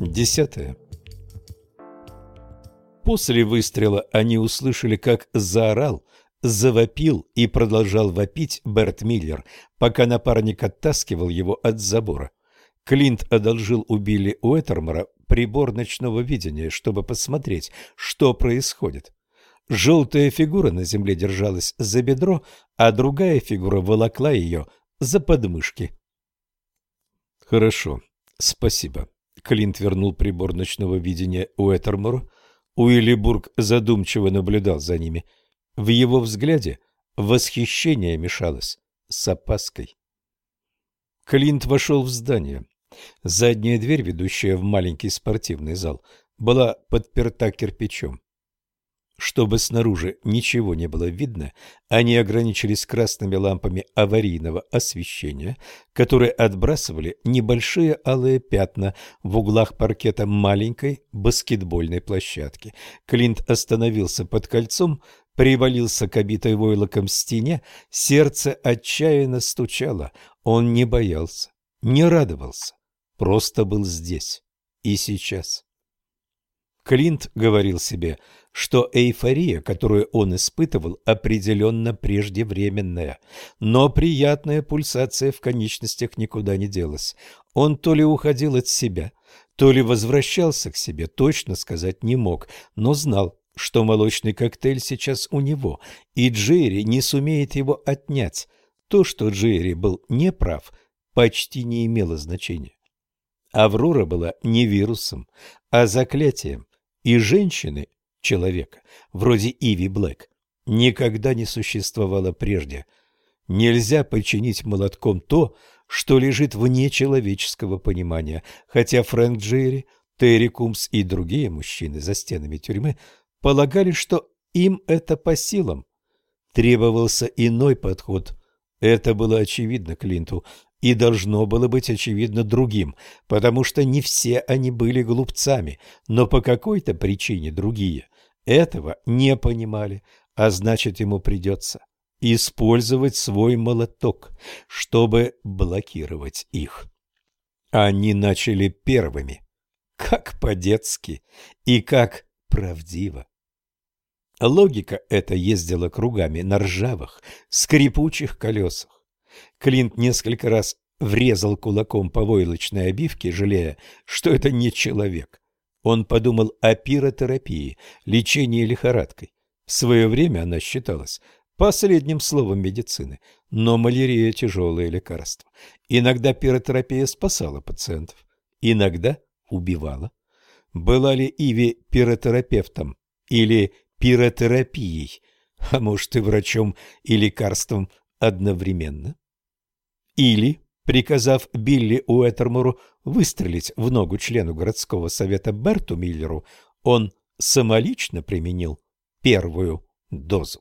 Десятое. После выстрела они услышали, как заорал, завопил и продолжал вопить Берт Миллер, пока напарник оттаскивал его от забора. Клинт одолжил у Билли Уэттермора прибор ночного видения, чтобы посмотреть, что происходит. Желтая фигура на земле держалась за бедро, а другая фигура волокла ее за подмышки. «Хорошо, спасибо». Клинт вернул прибор ночного видения Уэттермору. Уиллибург задумчиво наблюдал за ними. В его взгляде восхищение мешалось с опаской. Клинт вошел в здание. Задняя дверь, ведущая в маленький спортивный зал, была подперта кирпичом. Чтобы снаружи ничего не было видно, они ограничились красными лампами аварийного освещения, которые отбрасывали небольшие алые пятна в углах паркета маленькой баскетбольной площадки. Клинт остановился под кольцом, привалился к обитой войлоком стене, сердце отчаянно стучало. Он не боялся, не радовался, просто был здесь и сейчас. Клинт говорил себе, что эйфория, которую он испытывал, определенно преждевременная, но приятная пульсация в конечностях никуда не делась. Он то ли уходил от себя, то ли возвращался к себе, точно сказать не мог, но знал, что молочный коктейль сейчас у него, и Джерри не сумеет его отнять. То, что Джерри был неправ, почти не имело значения. Аврора была не вирусом, а заклятием, и женщины, человека, вроде Иви Блэк, никогда не существовало прежде. Нельзя починить молотком то, что лежит вне человеческого понимания, хотя Фрэнк Джерри, Терри Кумс и другие мужчины за стенами тюрьмы полагали, что им это по силам. Требовался иной подход. Это было очевидно Клинту, и должно было быть очевидно другим, потому что не все они были глупцами, но по какой-то причине другие этого не понимали, а значит ему придется использовать свой молоток, чтобы блокировать их. Они начали первыми, как по-детски и как правдиво. Логика эта ездила кругами на ржавых, скрипучих колесах. Клинт несколько раз врезал кулаком по войлочной обивке, жалея, что это не человек. Он подумал о пиротерапии, лечении лихорадкой. В свое время она считалась последним словом медицины, но малярия – тяжелое лекарство. Иногда пиротерапия спасала пациентов, иногда убивала. Была ли Иви пиротерапевтом или пиротерапией, а может и врачом и лекарством одновременно? Или, приказав Билли Уэттермору выстрелить в ногу члену городского совета Берту Миллеру, он самолично применил первую дозу.